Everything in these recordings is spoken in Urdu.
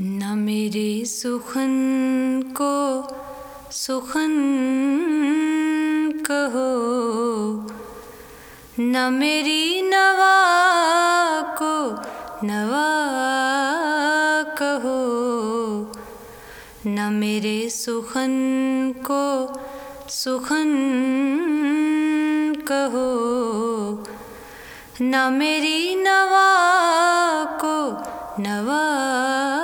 نہ میرے سخن کو سخن کہو، نہ میری نوا کو نوا کہو، نہ میرے سخن کو سخن کہو، نہ میری نوا کو نوا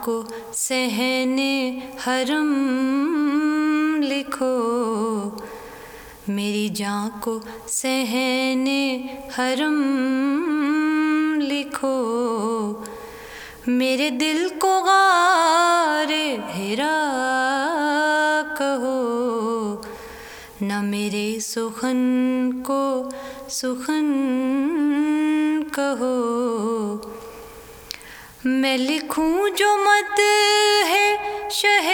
کو سہن حرم لکھو۔ میری جان کو سہن حرم لکھو۔ میرے دل کو غار ہیرا کہو۔ نہ میرے سخن کو سخن کہو۔ میں لکھوں جو مت ہے شہ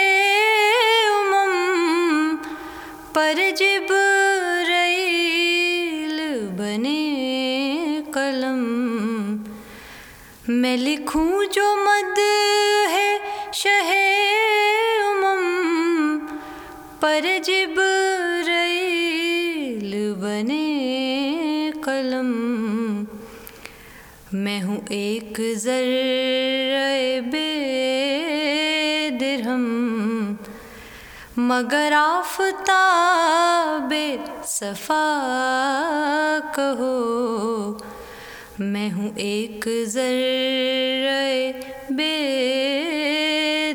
امم پر جب ریل بنے قلم میں لکھوں جو مد ہے شہ امم پر جب میں ہوں ایک ذر بے درہم، مگر آفتاب صفا کہو۔ میں ہوں ایک ذر بے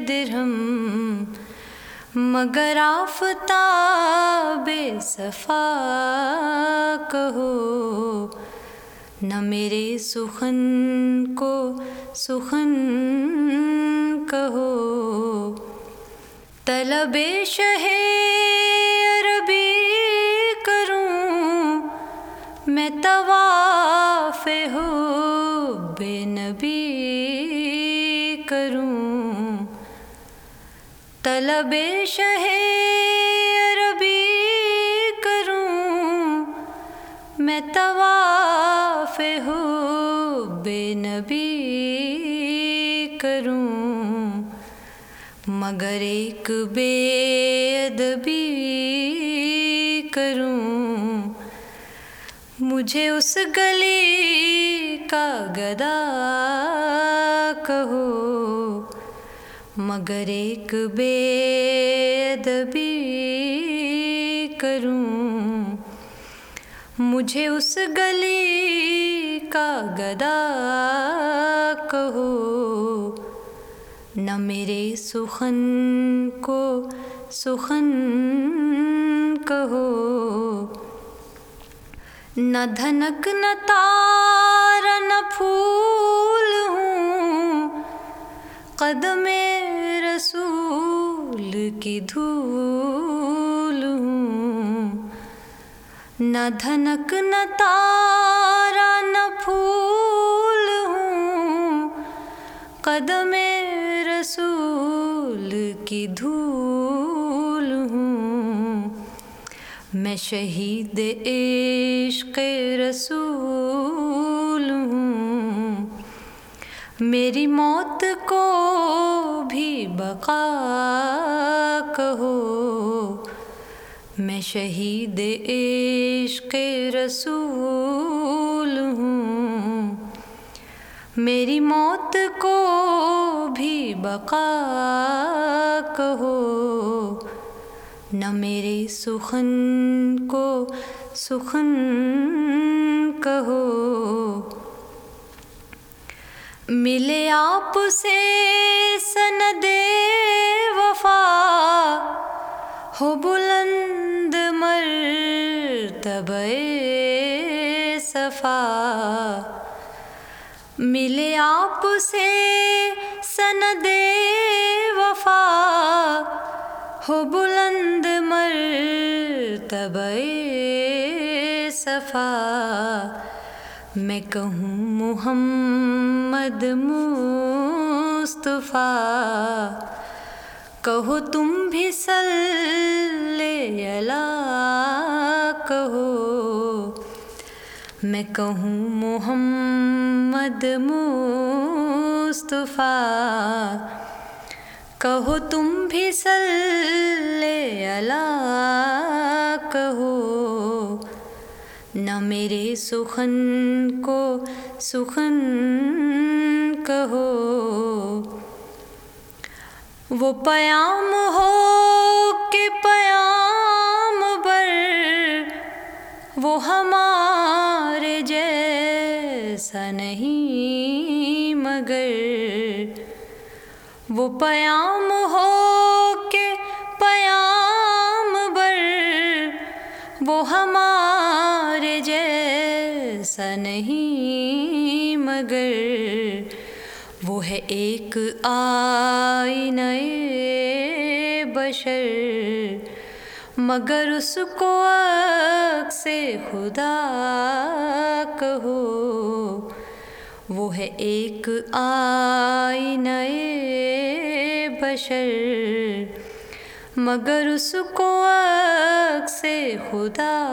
درہم، مگر آفتاب صفا کہو۔ نہ میرے سخن کو سخن کہو۔ طلب شہ عربی کروں۔ میں طواف ہو بے نبی کروں۔ طلب شہ میں طواف ہو بے نبی کروں، مگر ایک بے ادبی کروں۔ مجھے اس گلی کا گدا کہو، مگر ایک بے ادبی کروں۔ مجھے اس گلی کا گدا کہو۔ نہ میرے سخن کو سخن کہو۔ نہ دھنک، نہ تار، نہ پھول ہوں۔ قدم رسول کی دھول نہ دھنک نہ تارا نہ پھول ہوں قدم رسول کی دھول ہوں میں شہید عشق رسول ہوں میری موت کو بھی بقا کہو میں شہید عشق رسول ہوں۔ میری موت کو بھی بقا کہو۔ نہ میرے سخن کو سخن کہو۔ ملے آپ سے سند وفا۔ ہو ملے آپ سے سند وفا، ہو بلند مرتبہ صفا۔ میں کہوں محمد مصطفیٰ، کہو تم بھی صلی اللہ، کہو میں کہوں محمد مصطفیٰ۔ کہو تم بھی صلی اللہ کہو۔ نہ میرے سخن کو سخن کہو۔ وہ پیام ہو کہ پیام بر۔ وہ ہمارے جیسا نہیں، مگر وہ پیام ہو کہ پیام بر، وہ ہمارے جیسا نہیں، مگر وہ ہے ایک آئینہ بشر۔ مگر اس کو سے خدا کہو۔ وہ ہے ایک آئینہ بشر۔ مگر اس کو سے خدا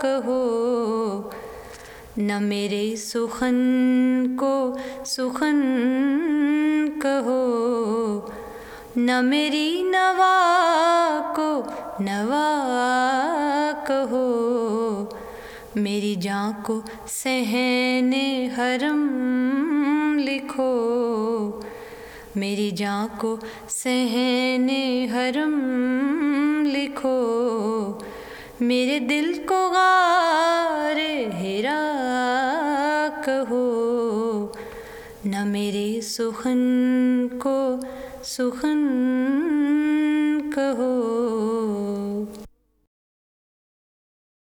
کہو۔ نہ میرے سخن کو سخن کہو۔ نہ میری نوا کو، نوا کہو۔ میری جان کو سہن حرم لکھو۔ میری جان کو سہن حرم لکھو۔ میرے دل کو غار ہیرا کہو۔ نہ میرے سخن کو سخن کہو